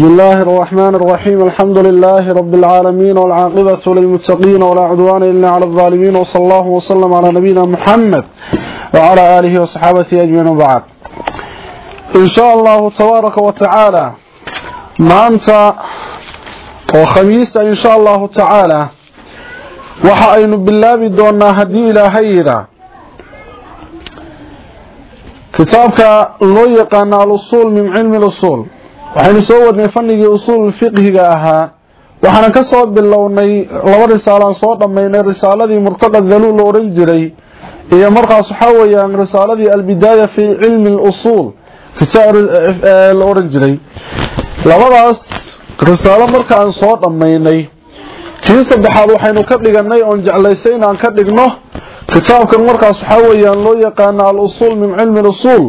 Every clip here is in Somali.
بسم الله الرحمن الرحيم. الحمد لله رب العالمين والعاقبة للمتقين ولا عدوان إلا على الظالمين. وصلى الله وسلم على نبينا محمد وعلى آله وصحابته أجمعين وبعد. إن شاء الله تبارك وتعالى ما أنت وخميس إن شاء الله تعالى. وحأين بالله بدون هدي إلى هيرا كتابك لو يقان الأصول من علم الأصول. Waxaynu soo wadnay fanigii usuul fiqhiga ahaa. waxaana ka soo bilownay laba risaalaan soo dhammaynay risaaladii murtaqad daluul la odhan jiray iyo markaas waxaa weeyaan risaaladii albidaaya fii cilmi lusuul la odhan jiray. labadaas risaalo marka aan soo dhammaynay kii saddexaad waxaynu ka dhiganay oon jeclaysay inaan ka dhigno kitaabkan markaas waxaa weeyaan loo yaqaana al-usuul min cilmi lusuul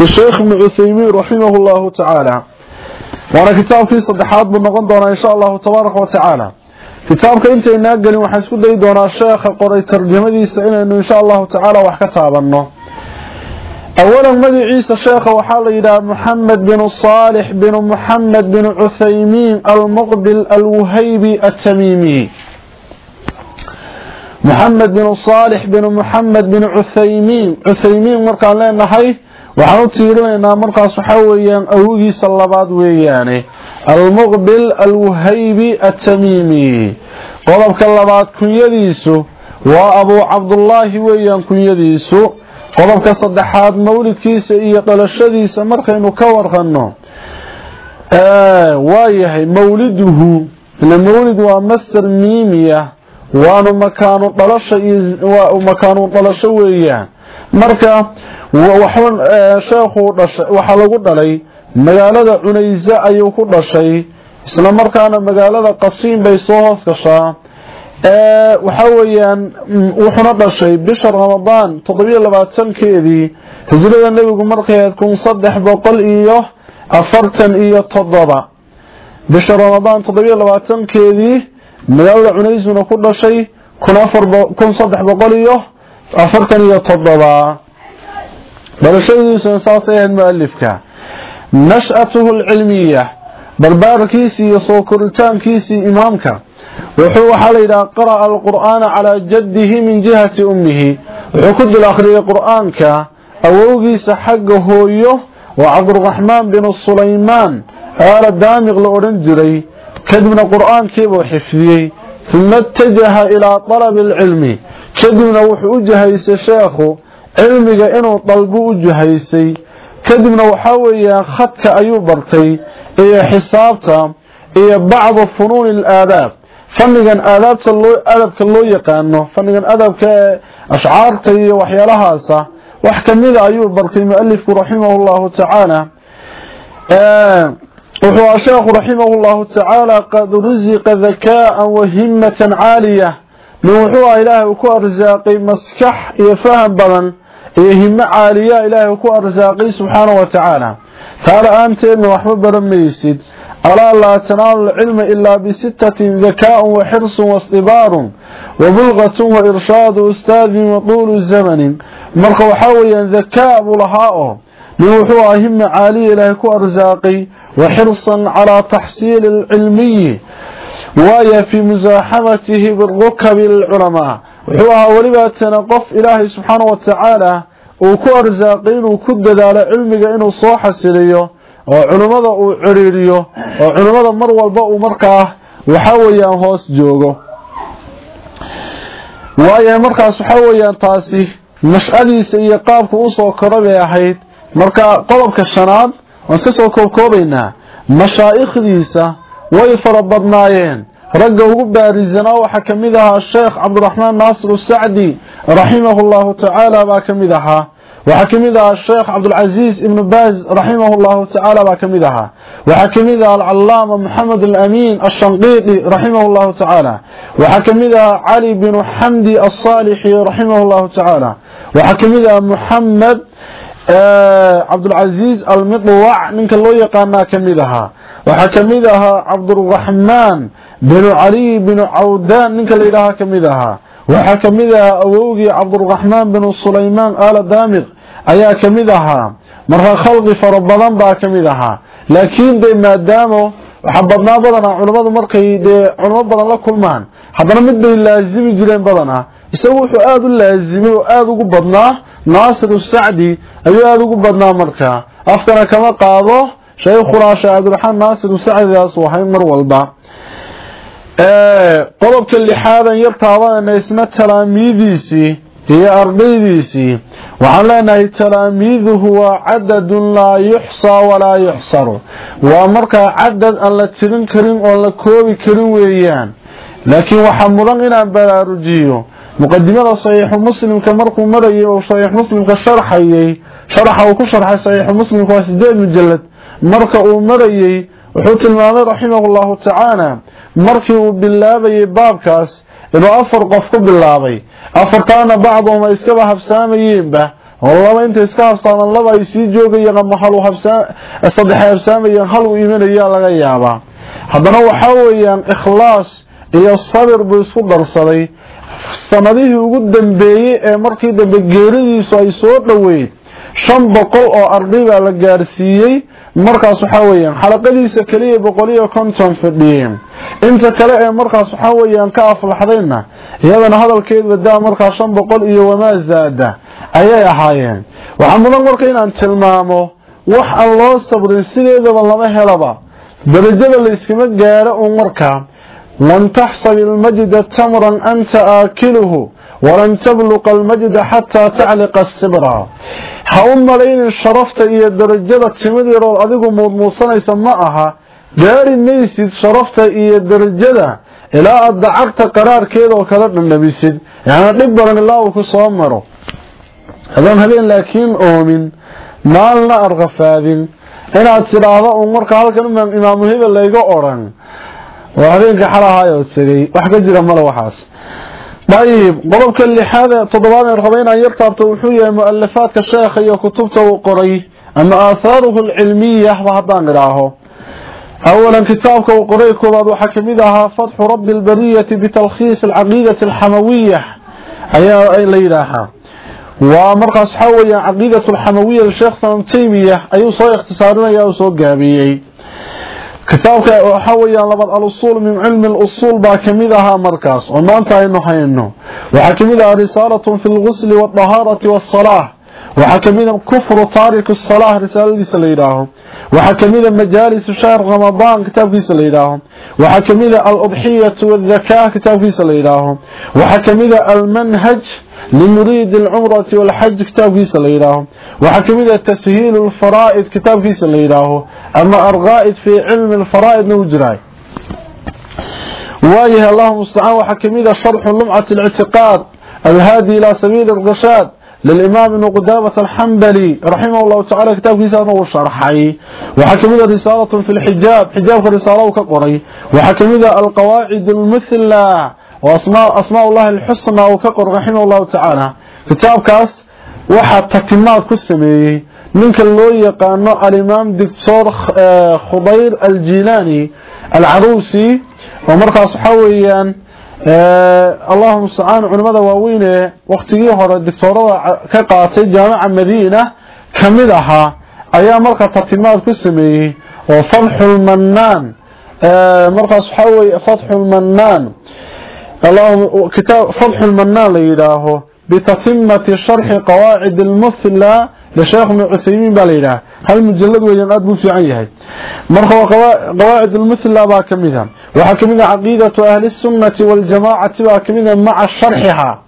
lisheekh ibni cuthaymiin raximah llahu tacaala وأنا كتاب في صدحات من نغندونا إن شاء الله تبارك وتعالى. كتابك انت ناقل وحسك دي دونا الشيخ قري ترجمة دي سعين إن شاء الله تعالى وحكتاب انه أولا مدي عيسى الشيخ وحال إلى محمد بن صالح بن محمد بن عثيمين المقبل الوهيبي التميمي. محمد بن صالح بن محمد بن عثيمين. عثيمين مركان لين نحيه waxaan u tiirinaynaa markaas waxaa weeyaan awogiisa labaad weeyaane almuqbil alwuhaybi atamiimi qodobka labaad kunyadiisu. Waa abuu cabdullaahi weeyaan kunyadiisu. Qodobka saddexaad mawlidkiisa iyo dhalashadiisa markaynu ka warqanno. Waayahay mawliduhu. Ila mawlid waa master miimiya waanu makaanu dhalasho makaanu dhalasho weeyaan marka sheekhu dhashay waxaa lagu dhalay magaalada cunayse ayuu ku dhashay isla markaana magaalada qasiim bay soo hoos gashaa. Waxaa weeyaan wuxuuna dhashay bisha ramadaan toddobiyo labaatankeedii hijrada nebigu markayd kun saddex boqol iyo afartan iyo toddoba. Bisha ramadaan toddobiyo labaatankeedii magaalada cunaysuna ku dhashay kun saddex boqol iyo أفرتني يتضبع بل شيء سنساس أيهن مؤلفك نشأته العلمية بل باركيسي صوكر التام كيسي إمامك وحو حال إذا قرأ القرآن على جده من جهة أمه وحكد الأخرية قرآنك أوقي سحقه هويه وعبد الرحمن بن سليمان قال الدامغ لأورنجري كذبنا القرآن كيف حفظي ثم اتجه إلى طلب العلمي كدبنا وحي أجهيس الشيخ علمك إنه طلبه أجهيس كدبنا وحاوي خطك أيوبرتي إيا حسابتا إيا بعض فنون الآداب فنقا آدابتا اللو أدبك اللو يقانه فنقا أدبك أشعارتي وحي لهاسة وحكمي ذا أيوبرتي مؤلف رحمه الله تعالى وحو أشيخ رحمه الله تعالى قد رزق ذكاء وهمة عالية نوحوا إله وكو أرزاقي مسكح إيه يفهم بلا يهم عالية إله وكو أرزاقي سبحانه وتعالى. تارا أنت إبن وحبب رميسيد ألا لا تنال العلم إلا بستة ذكاء وحرص واصطبار وبلغة وإرشاد أستاذ وطول الزمن. مرقو حويا ذكاء بلهاؤه. نوحوا أهم عالية إله وكو أرزاقي وحرصا على تحصيل العلمي. Waaya fii musaaxamatihi birukabi alculamaa wuxuu ahaa welibaatana qof ilaahay subxaana wa tacaala uu ku arsaaqay inuu ku dadaalo cilmiga inuu soo xasiliyo oo culimmada uu ciriiriyo oo culimmada mar walba uu markaa waxaa weeyaan hoos joogo. Waayahay markaas waxaa weeyaan taasi nashadiisa iyo qaabku u soo kora bay ahayd. Marka qodobka shanaad waan iska soo koobkoobaynaa. Mashaa'ikhdiisa way fara badnaayeen ragga ugu baarisanaa waxaa ka mid ahaa sheekh cabdiraxmaan naasir sacdi raximahu llahu tacaala baa ka mid ahaa waxaa ka mid ahaa sheekh cabdulcasiis ibnu baaz raximah llahu tacaala baa ka mid ahaa waxaa ka mid ahaa alcalaama moxamed alamiin ashanqiiqi raximah llahu tacaala waxaa ka mid ahaa cali binu xamdi asaalixi raximah llahu tacaala waxaa ka mid ahaa moxamed cabdulcasiis almidwac ninka loo yaqaanaa ka mid ahaa waxaa ka mid ahaa cabduraxmaan binu caliy binu cawdaan ninka la yidhaaha ka mid ahaa waxaa ka mid ahaa awowgii cabduraxmaan binu sulaymaan aala daamiq ayaa ka mid ahaa marka khalqi fara badan baa ka mid ahaa laakiin de maadaamo waxa badnaa badanaa culimmadu markay dee culimo badan oo naasir sacdi ayuu aada ugu badnaa markaa afkana kama qaado shaykhunaa sheekh cabdiraxmaan naasir sacdigaas uu ahay mar walba. Qodobka lixaadan yar taabanayna isna talaamiidiisii iyo ardaydiisii waxaan leenahay talaamiiduhu waa cadadun laa yuxsaa walaa yuxsaru. Waa markaa cadad aan la tirin karin oon la koobi karin weeyaan. Laakiin waxaa mudan inaan baraarujiyo muqadimada saxiixu muslimka markuu marayay oo saxiix muslimka sharxayay sharaxa uu ku sharxay saxiixu muslimka waa sideed mujalad. Marka uu marayay wuxuu tilmaamay raximahullahu tacaala markii uu bilaabayay baabkaas inuu afar qof ku bilaabay. Afartaana bacdoom ay iskaba habsaamayeenba oo laba inta iska habsaaman laba ay sii joogayeen ama hal saddexay habsaamayeen hal uu imanayaa laga yaabaa. Haddana waxaa weeyaan ikhlaas iyo sabir buu isku darsaday sanadihii ugu dambeeyey ee markii dambe geeridiisu ay soo dhoweyd shan boqol oo arday baa la gaarsiiyey. Markaas waxaa weeyaan xalaqadiisa keliya boqol iyo konton fadhiyeen inta kale ee markaas waxaa weeyaan ka aflaxdayna iyadana hadalkeed badaa markaa shan boqol iyo wamaa zaada ayay ahaayeen. Waxaa mudan marka inaan tilmaamo wax aan loo sabrin sideedaba lama helaba. Darajada la iskama gaaro uun markaa walan tabluqa almajda xataa tacliqa asibra ha u malaynin sharafta iyo darajada timid yarood adigu muudmuusanaysa ma aha gaari maysid sharafta iyo darajada ilaa aad dacarta qaraarkeeda oo kala dhandhamisid yacni dhib badan ilaa uu ku soo maro haddaan habeen laakiin oomin maalna arqafaadin inaad tidhaahdo uun marka halkan imaamu hebel layga odhan waa habeenka xalahaayoo tegay wax ka jira male waxaas. Dayib qodobka lixaad toddobaad ee raba inaan yar taabto wuxuu yahay mu'alafaadka sheekha iyo kutubta uu qoray ama aahaaruhu alcilmiya ba haddaan idhaaho awalan kitaabka uu qoray koowaad waxaa ka mid ahaa fatxu rabbi albariyati bitalkhiis alcaqiidati alxamawiya ayaa la yidhaahaa. Waa markaas waxaa weeyaan caqiidatu alxamawiya lisheekh sanam taymiya كتابك حويا لبد الأصول من علم الأصول با كميدها مركز. وما أنت أنه حينه وحكميدها رسالة في الغسل والطهارة والصلاة. وحكميدها كفر طارق الصلاة رسالة سليلاه وحكميدها مجالس شهر رمضان كتابك سليلاه وحكميدها الأضحية والذكاء كتابك سليلاه وحكميدها المنهج لمريد العمرة والحج كتاب كيس ليراه وحكمنا تسهيل الفرائض كتاب كيس ليراه أما أرغائد في علم الفرائض نوجراي. وايه الله مستعان وحكمنا شرح لمعة الاعتقاد. الهادي إلى سبيل الرشاد. للإمام ابن قدامة الحنبلي رحمه الله تعالى كتاب كيسانه وشرحي وحكمنا رسالة في الحجاب. حجاب رسالة كقري وحكمنا القواعد المثلى وأسماء أسماء الله الحسنى وكقر رحمه الله تعالى. كتاب كاس واحد تتمات كسمي. منك اللي يقانو الإمام دكتور خضير الجيلاني العروسي. ومركز حويا اللهم سبحانه علماء واوين وقتيه هore دكتورada ka qaatay jaamaca Madiina kamidaha ayaa marka tartimaad ku sameeyay oo Fathul Mannan markaas waxa weey Fathul Mannan اللهم كتاب فتح المنان ليراه بتتمة شرح قواعد المثلى لشيخ من عثيمين باليراه هل مجلد وين اد في عيها مرخوا قواعد المثلى با كميدا وحكمنا عقيدة أهل السنة والجماعة با كميدا مع شرحها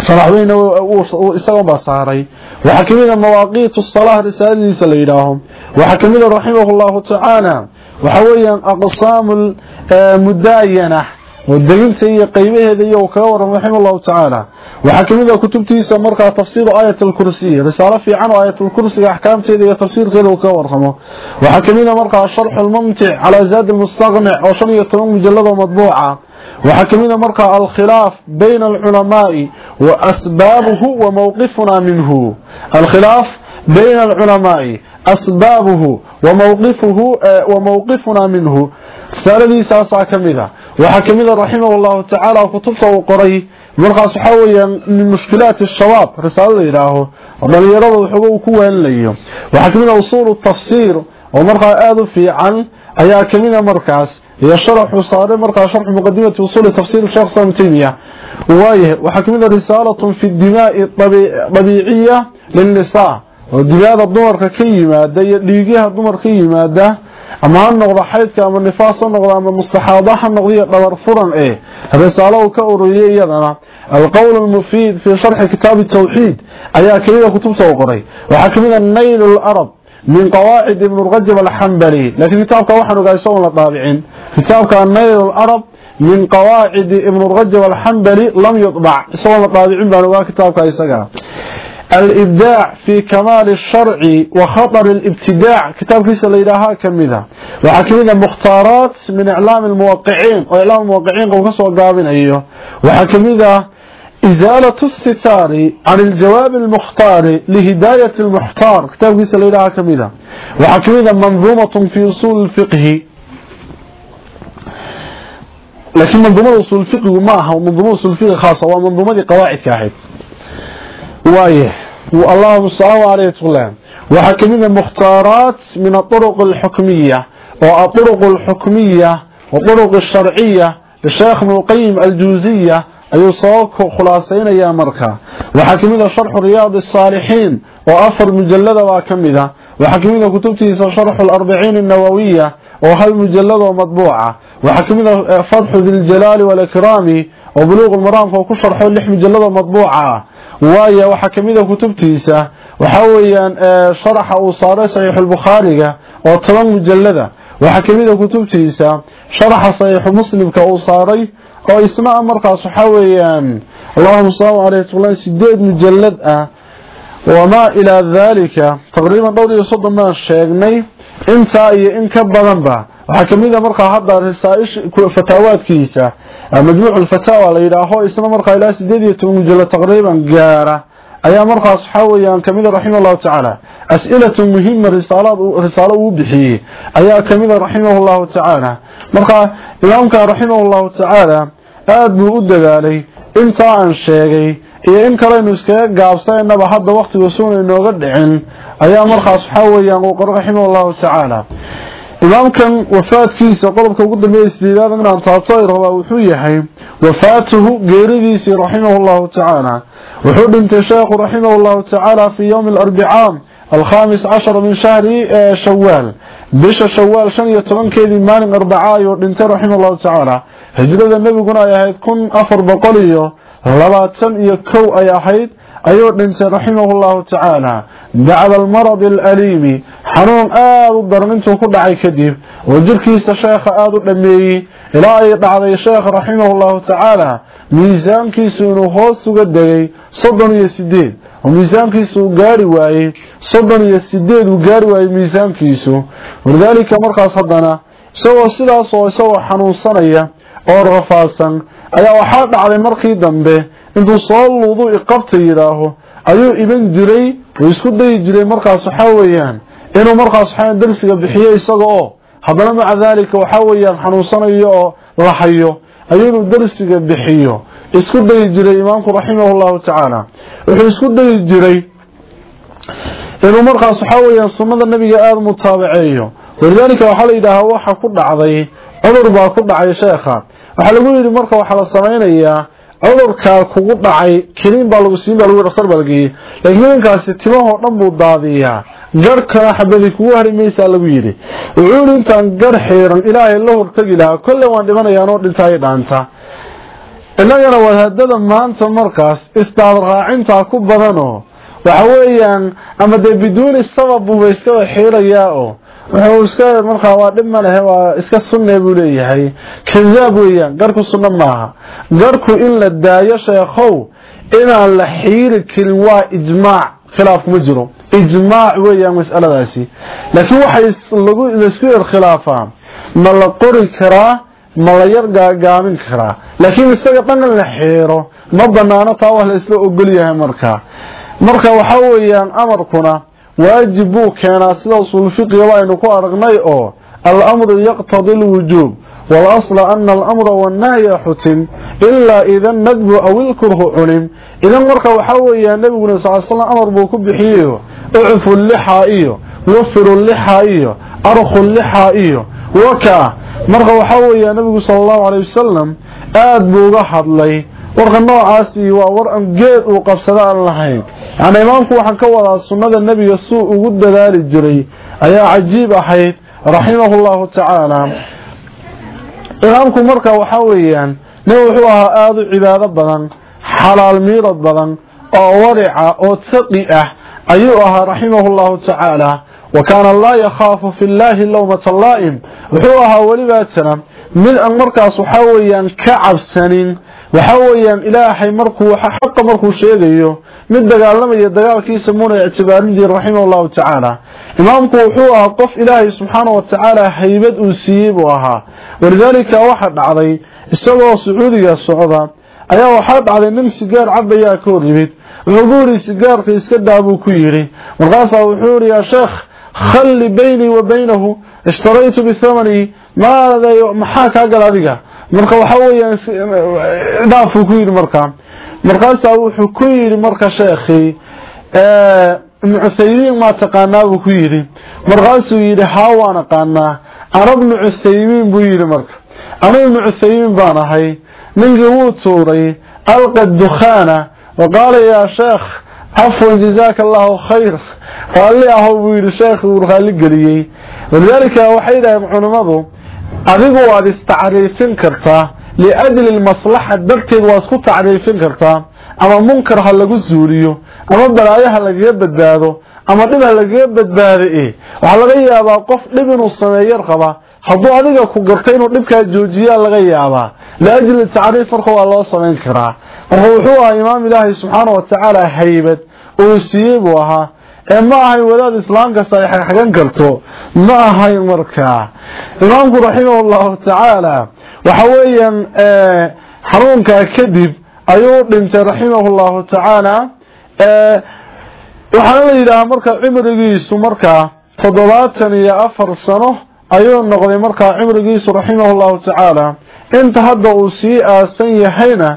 صلاحوين وإساقوا بصاري وحكمنا مواقيت الصلاة رسالة سليلاهم وحكمنا رحمه الله تعالى وحويا أقسام المداينة والدليل سي قيمه هذه وكور رحمه الله تعالى. وحكمه كتبتي سمرك تفسير آية الكرسي. رسالة في عن آية الكرسي أحكام سيدي تفسير غير وكور رحمه. وحكمه مرقى الشرح الممتع على زاد المستغنع وشرية مجلدة مطبوعة وحكمنا مرقى الخلاف بين العلماء وأسبابه وموقفنا منه. الخلاف بين العلماء. أصبابه وموقفه آه، وموقفنا منه. سألني ساسا كمذا وحكمذا رحمه الله تعالى كتبت وقري من قاس من مشكلات الشباب رسالة إلهه ومن يرضى حبه كوين لي وحكمذا وصول التفسير. ومن قاس في عن. أي أكمذا مركز. يشرح صار مركز شرح مقدمة وصول تفسير شخصا متينية وحكمذا رسالة في الدماء الطبيعية للنساء. oo digaada dumarka ka yimaada iyo dhiigyaha dumar ka yimaada ama ha noqda xaydka ama nifaas ha noqda ama mustaxaada ha noqda iyo dhabar furan ee risaalo uu ka ururiyey iyadana alqowl almufiid fii sharxi kitaabi tawxiid ayaa kamida kutubta u qoray waxaa kamida nayl larab من قواعد ابن الرجب الحنبلي لكن كتابك واحد وقايسون للطابعين كتابك النيل الأرب من قواعد ابن الرجب الحنبلي لم يطبع سوى الطابعين بأنواع كتابك إساقا الإبداع في كمال الشرع وخطر الابتداع. كتاب كيس اللي لها كمذا وحكمنا مختارات من إعلام الموقعين. وإعلام الموقعين قوم كسوا قابين أيوه. وحكمنا إزالة الستار عن الجواب المختار لهداية المحتار. كتاب كيس اللي لها كمذا وحكمنا منظومة في أصول الفقه. لكن منظومة أصول الفقه معها ومنظومة أصول الفقه خاصة. ومنظومة قواعد كاحد وايه؟ والله صلى عليه وسلم وحكمنا مختارات من الطرق الحكمية والطرق الحكمية والطرق الشرعية للشيخ القيم الجوزية أي صوك خلاصين يا مركا. وحكمنا شرح رياض الصالحين وأفر مجلدة وكمدة وحكمنا كتبتي شرح الأربعين النووية وهل مجلدة ومطبوعة. وحكمنا فتح ذي الجلال والإكرام وبلوغ المرام فوق شرح اللح مجلدة ومطبوعة waayo waxaa kamida kutubtiisa waxa weeyaan sharaxa uu saaray saxiix albukhaariga oo toban mujallada waxaa kamida kutubtiisa sharaxa saxiixu muslimka uu saaray oo isna markaas waxa weeyaan allahuma salli alayhi wa sideed mujallad ah wamaa ilaa daalika taqriiban dhowr iyo soddon baan sheegnay intaa iyo in ka badanba waxaa kamida markaa hadda risaa'ish fataawaadkiisa majmuuc alfataawa la yidhaaho isna markaa ilaa sideed iyo toban mujallad taqriiban gaara. Ayaa markaas waxaa weeyaan kamida raximah allahu tacaala as-ilatu muhima risaalo uu bixiyey. Ayaa kamida raximah allahu tacaala. Markaa imaamka raximah allahu tacaala aada buu u dadaalay intaa aan sheegay iyo in kaleynu iskaga gaabsanaynaba hadda waktiga suuna inooga dhicin. Ayaa markaas waxaa weeyaan uu qoro raximah tacaala imaamkan wafaadkiisa qodobka ugu dambeeya sideedaad inaan taabto ay rabaa wuxuu yahay wafaatuhu geeridiisii raximahu llahu tacaala wuxuu dhintay sheekhu raximahu llahu tacaala fii yowmi alarbicaa alkhamis cashar min shahri shawaal bisha shawaal shan iyo tobankeedii maalin arbaca ayuu dhintay raximah llahu tacaala hijrada nebiguna ay ahayd kun afar boqol iyo labaatan iyo kow ay ahayd ayuu dhintay raximahu llahu tacaala. Bacda almaradi alaliimi xanuun aada u daran intuu ku dhacay kadib oo jirkiisa sheekha aada u dhameeyey ilaa ay dhacday sheekha raximahu llahu tacaala miisaankiisu inuu hoos uga degay soddon iyo sideed oo miisaankiisu uu gaari waayey soddon iyo sideed uu gaari waayey miisaankiisu. Walidaalika markaas haddana isagoo sidaas oo isagoo xanuunsanaya oo rafaadsan ayaa waxaa dhacday markii dambe intuu soo luudu iqabta yidhaaho ayuu iban jiray oo isku dayi jiray markaas waxaa weeyaan inuu markaas waxaa darsiga bixiyo isaga oo haddana maca daalika waxaa weeyaan xanuunsanayo oo la hayo ayuu inuu darsiga bixiyo. Isku dayi jiray imaamku raximahu llahu tacaala. Wuxuu isku dayi jiray inuu markaas waxaa weeyaan sunnada nabiga aada mutaabaceeyo walidaalika waxaa la yidhaahaa waxa ku dhacday cudur baa ku dhacay sheekha waxaa lagu yidhi marka waxaa la samaynayaa cudurkaa kugu dhacay keliin baa lagu siin baa lagu dhaktar baa lageeyey laakiin ninkaasi timahoo dhan buu daadiyaa. Garhkana xabadi kugu hari maysaa lagu yidhi. Wuxuu yidhi intaan gar xiiran ilaahay la hortagi lahaa. Kolle waan dhimanayaanoo dhintaayo dhaanta. Innagana wadaadada maanta markaas istaad raacintaa ku badanoo waxa weeyaan ama dee biduuni sabab buuba iskaba xiirayaa oo wuxuu iska markaa waa dhib ma waa iska sunne buu leeyahay. Kadaab weeyaan garhku sunno maaha. Garhku in la daayo sheekhow inaan la xiiri karin waa ijmaac khilaaf kuma jiro. Ijmaac weeyaan mas'aladaasi. Laakiin waxay la isku irkhilaafaa ma la qori karaa ma la yar gaagaamin karaa. Laakiin isaga dhan in la xiiro ma banaano taa wax la isla ogol yahay markaa. Marka waxa weeyaan amarkuna waajib buu keenaa sida usulfiqiba aynu ku aragnay oo almru yaqtadi اlwujuub walasla ana alamra wannahya xutim ilaa ida nadbu aw ilkurhu cunim idan marka waxaa weeyaa nebiguna sal slam amar buu ku bixiyeyo ucfu llixaa iyo wafiru llixaa iyo arkhu llixaa iyo wakaa marka waxaa weeyaa nebigu sala allahu calay wasalam aad buu uga hadlay warka noocaasi waa war aan geed uu qabsada aan lahayn. Yani imaamku waxaan ka wadaa sunnada nebiga suu ugu dadaali jiray ayaa cajiib ahayd raximahu llahu tacaala imaamku marka waxaa weeyaan nin wuxuu ahaa aada u cibaado badan xalaal miirad badan oo warica oo taqi ah ayuu ahaa raximahu llahu tacaala wa kaana laa yakhaafu fi llaahi lowmata laa'im wuxuu ahaa welibaatana mid aan markaas waxaa weeyaan ka cabsanin waxa weeyaan ilaahay markuu xaqa markuu sheegayo mid dagaalamaya dagaalkiisa muna ictibaarintii raximahullahu tacaala. Imaamku wuxuu ahaa qof ilaahay subxaanahu watacaala haybad uu siiyey buu ahaa. Walidaalika waxa dhacday isagoo sacuudiga socda ayaa waxaa dhacday nin sigaar cabayaa ka hor yimid. Wuxuu ku yidhi sigaarka iska daa buu ku yidhi. Markaasaa wuxuu yidhi yaa sheekh khalli baynii wa baynahu ishtaraytu bithamani maada maxaa kaa gal adiga marka waxa weeyaan dhaafuu ku yidhi markaa markaasaa wuxuu ku yidhi marka sheekhii ibnu cuthaymiin maa taqaanaa buu ku yidhi. Markaasuu yidhi haa waan aqaanaa. Ana bnu cuthaymiin buu yidhi marka. Anu ibnu cuthaymiin baan ahay. Ninkii wuu tuuray alqa dukhaana wa qaala yaa sheekh cafwan jazaaka allahu khayr. Raalli aho buu yidhi sheekhi uu raalli geliyey. Walidaalika waxay yidhaaheen culimmadu adigu waad istacriifin kartaa liajli lmaslaxa darteed waa isku tacriifin kartaa ama munkar ha lagu zuuliyo ama balaayo ha lagaga badbaado ama dhib ha lagaga badbaado e waxaa laga yaabaa qof dhib inuu sameeyo qaba hadduu adiga ku gartay inuu dhibkaa joojiyaa laga yaabaa. Liajli tacriif marka waa loo samayn karaa. Marka wuxuu ahaa imaam ilaahay subxaana watacaala haybad uu siiyey buu ahaa ee ma ahayn wadaad islaam kasta ay xagxagan karto ma ahayn markaa imaamku raximah llahu tacaala waxa weeyaan xanuunkaa kadib ayuu dhintay raximah llahu tacaala waxaana la yidhaahaa marka cimrigiisu markaa toddobaatan iyo afar sano ayuu noqday markaa cimrigiisu raximah llahu tacaala inta hadda uu sii aasan yahayna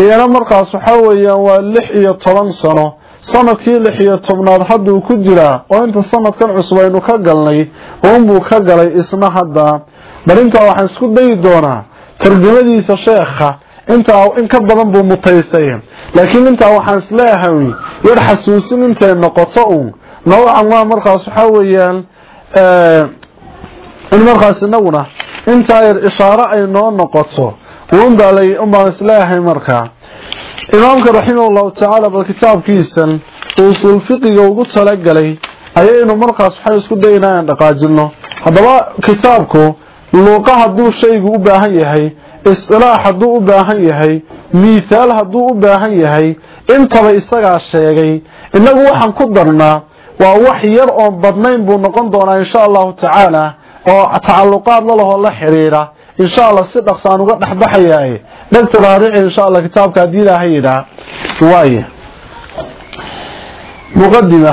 iyana markaas waxa weeyaan waa lix iyo toban sano sannadkii lix iyo tobnaad hadduu ku jiraa oo inta sanadkan cusub aynu ka galnay uunbuu ka galay isna hadda. Bal intaa waxaan isku dayi doonaa tarjamadiisa sheekha intaa in ka badan buu mutaystay. Laakiin intaa waxaan is leeyahay yar xasuusin intay noqoto uun? Noocan waa markaas waxaa weeyaan in markaas inaguna intaa yar ishaaro ay noo noqoto. Unbaan is leeyahay markaa imaamka raximahullahu tacaala bal kitaabkiisan usuul fiqiga ugu talagalay ayaynu markaas waxay isku daynaa aan dhaqaajino haddaba kitaabku luuqa hadduu shaygu u baahan yahay istilaax hadduu u baahan yahay miithaal hadduu u baahan yahay intaba isagaa sheegay. Innagu waxaan ku darnaa waa wax yar oon badnayn buu noqon doonaa insha allahu tacaala oo tacalluqaad la lahoo allah si dhaqsaan uga dhexbaxayaaye dhegta raarici insha allah kitaabka haddii ilaahay yidhaa. Waaye muqadima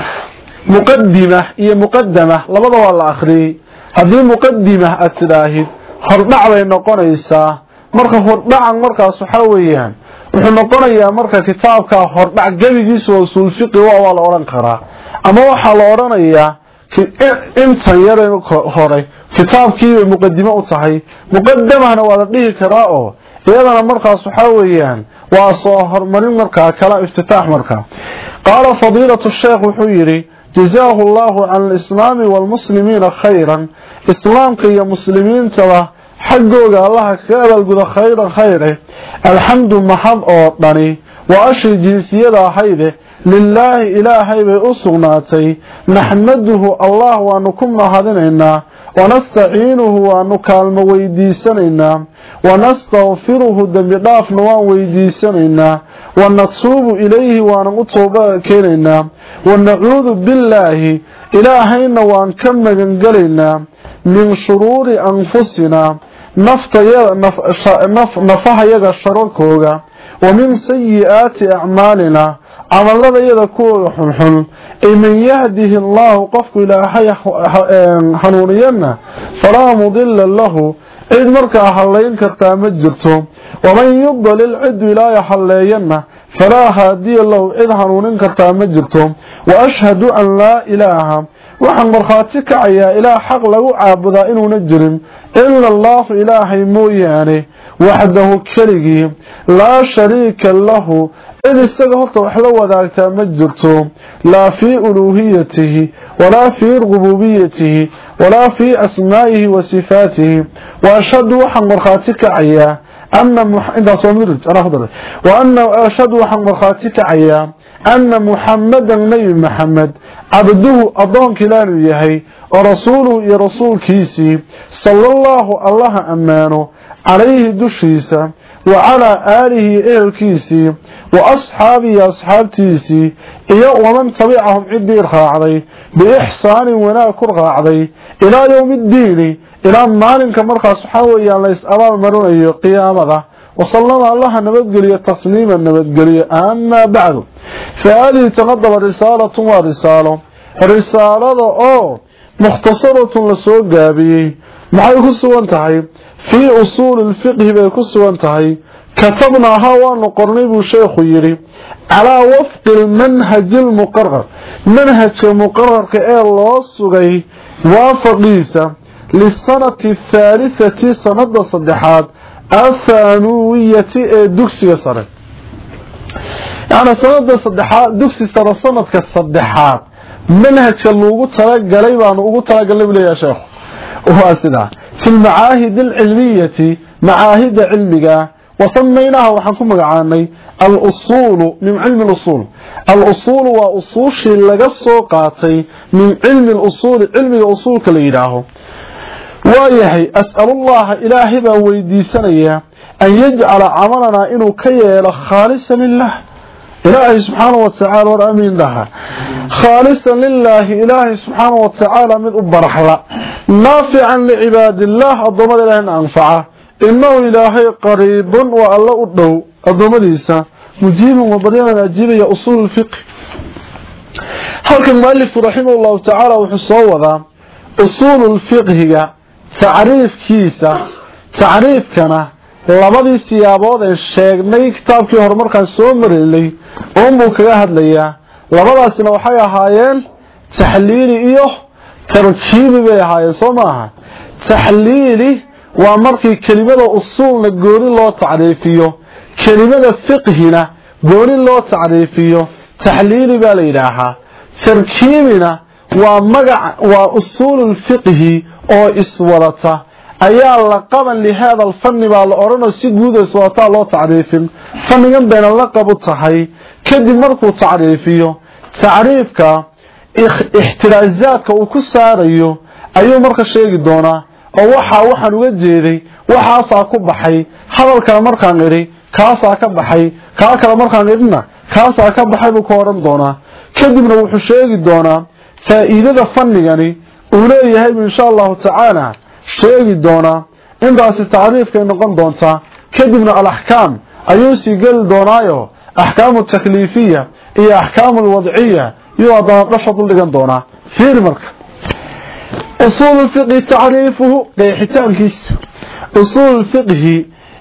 muqadima iyo muqadama labada waa la akhriyey haddii muqadima aad tidhaahid hordhac bay noqonaysaa. Marka hordhacan markaas waxaa weeyaan wuxuu noqonayaa marka kitaabka hordhac gebigiisa oo usuulfiqi waa la odhan karaa. Ama waxaa la odhanayaa intan yar hore kitaabkiibay muqadimo u tahay. Muqadamahna waa la dhihi karaa oo iyadana markaas waxaa weeyaan waa soo hormarin markaa kala iftitaax markaa qaala fadiilatu sheekh wuxuu yidhi jazaahu allahu can alislaami waalmuslimiina khayran. Islaamka iyo muslimiintaba xaggooga allaha kaga abaalguda khayran khayre. Alxamdu mahad oo dhani. Waa ashii jinsiyada ahayde lilaahi ilaahay bay u sugnaatay. Naxmaduhu allah waanu ku mahadinaynaa wanastaciinuhu waanu kaalmo weydiisanaynaa. Wanastakfiruhu dembi dhaafna waan weydiisanaynaa. Wanatuubu ilayhi waanan u tooba keenaynaa. Wanacuudu billaahi ilaahayna waan ka magangelaynaa. Min shuruuri anfusinaa naftanafahayaga shararkooga sayi-aati acmaalina camalada iyada kuwooda xunxun ay man yahdihi allaahu qofku ilaahay hanuuniyana falaa mudila lahu cid markaa hallayn kartaa ma jirto. Waman yudlil cidu ilaahay halleeyana falaa haadiya lahu cid hanuunin kartaa ma jirto. Wa an laa ilaaha وحن مرخاتي عيا إلى حق له عابدا إنه نجرم إلا الله إلهي موياني وحده كريقي لا شريك له إذ استغفتوا أحلوا ذلك مجرته لا في ألوهيته ولا في الغبوبيته ولا في أسمائه وصفاته وأشهد وحن مرخاتي عيا أن مح... أنا وأن أشهد وحن مرخاتي عيا ana muxamadan nebi maxamed cabduhu addoonka ilaanuu yahay oo rasuuluhu iyo rasuulkiisii sala allaahu allaha ammaano calayhi dushiisa wa calaa aalihi iyo ehelkiisii wa asxaabihi asxaabtiisii iyo waman tabicahum ciddii raacday biixsaanin wanaag ku raacday ilaa yowmi ddiini ilaa maalinka markaas waxaa weeyaan la is abaal marinayo qiyaamada wasalama allaha nabadgeliyo tasliima nabadgeliyo amaa bacdu fa haadihi taqadaba risaalatun waa risaalo risaalada oo mukhtasaratun la soo gaabiyey maxay ku sugan tahay fii usuuli lfiqhi bay ku sugan tahay katabnaaha waanu qornay buu sheekhu yidhi calaa wafqi lmanhaji lmuqarar manhajka muqararka ee loo sugay waafaqiisa lisanati athaalisati sanada saddexaad athanuwiyati ee dugsiga sare. Yani sanada saddexaad dugsi sare sanadka saddexaad manhajka loogu talagalay baanu ugu talagalnay buu leeyahay sheekhu waa sidaa fi lmacaahid alcilmiyati macaahida cilmiga wasamaynaha waxaan ku magacaanay alusuulu min cilmi lusuul alusuulu waa usuushii laga soo qaatay min cilmi lusuuli cilmiga usuulka la yidhaaho waayahay as'alullaha ilaahay baan weydiisanayaa an yajcala camalanaa inuu ka yeelo khaalisan lilah ilaahay subxaana watacaala war amiin dhaha khaalisan lilaahi ilaahay subxaana watacaala mid u baraxla naafican licibaadillaah addoommada ilaahayna anfaca. Inahu ilaahay qariibun waa alla u dhow addoommadiisa mujiibun wa baryadan ajiibaya usuul lfiqhi halkan mualifu raximah llahu tacaala wuxuu soo wadaa usuulu tacriifkiisa tacriifkana labadii siyaabood ee sheegnay kitaabkii hore markaan soo marinay uunbuu kaga hadlayaa. Labadaasina waxay ahaayeen taxliili iyo tarkiibi bay ahaayeen soo maaha taxliili waa markii kelimada usuulna gooni loo tacriifiyo kelimada fiqhina gooni loo tacriifiyo. Taxliili baa la yidhaahaa. Tarkiibina waa magac waa usuululfiqhi oo iswadata ayaa la qaban lihaada alfanni baa la odhanoo si guud iswadataa loo tacriifin. Fannigan bayna la qabu tahay kadib markuu tacriifiyo tacriifka ixtiraazaadka uu ku saarayo ayuu marka sheegi doonaa oo waxaa waxaan uga jeeday waxaasaa ku baxay. Hadalkana markaan idhi kaasaa ka baxay. Kaa kale markaan idhina kaasaa ka baxay buu ka odhan doonaa. Kadibna wuxuu sheegi doonaa faa'iidada fannigani uu leeyahay bu insha allahu tacaala sheegi doonaa intaasi tacriifkay noqon doontaa kadibna alaxkaam ayuu sii geli doonaayo axkaamu takliifiya iyo axkaamu alwadciya yuu haddana dhasha duldhigan doonaa fiiri marka. Usuulu lfiqhi tacriifuhu qeexitaankiisa. Usuulu lfiqhi